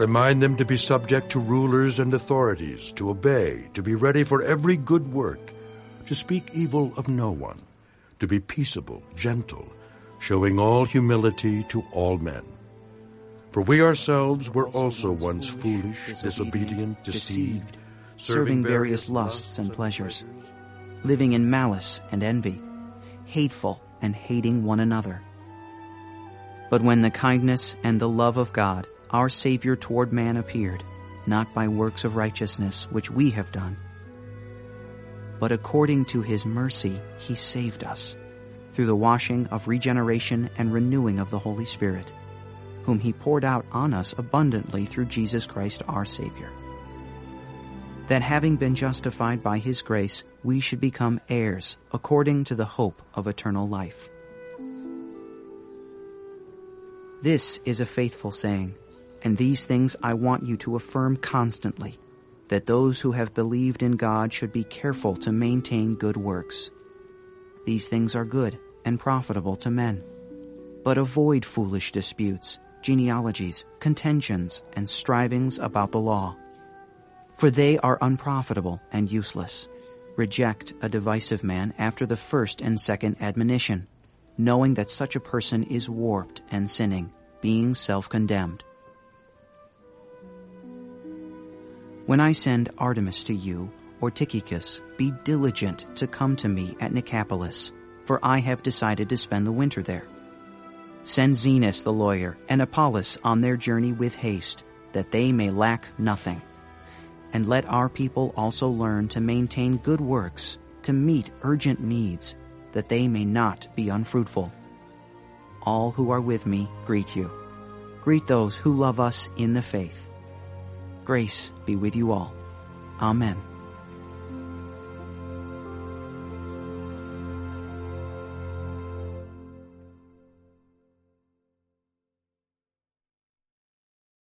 Remind them to be subject to rulers and authorities, to obey, to be ready for every good work, to speak evil of no one, to be peaceable, gentle, showing all humility to all men. For we ourselves were also once foolish, disobedient, deceived, serving various lusts and pleasures, living in malice and envy, hateful and hating one another. But when the kindness and the love of God, our Savior toward man appeared, not by works of righteousness which we have done, but according to his mercy he saved us, through the washing of regeneration and renewing of the Holy Spirit, whom he poured out on us abundantly through Jesus Christ our Savior. That having been justified by his grace, we should become heirs according to the hope of eternal life. This is a faithful saying, and these things I want you to affirm constantly, that those who have believed in God should be careful to maintain good works. These things are good and profitable to men. But avoid foolish disputes, genealogies, contentions, and strivings about the law. For they are unprofitable and useless. Reject a divisive man after the first and second admonition, knowing that such a person is warped and sinning, being self-condemned. When I send Artemas to you, or Tychicus, be diligent to come to me at Nicopolis, for I have decided to spend the winter there. Send Zenas the lawyer and Apollos on their journey with haste, that they may lack nothing. And let our people also learn to maintain good works, to meet urgent needs, that they may not be unfruitful. All who are with me greet you. Greet those who love us in the faith. Grace be with you all. Amen.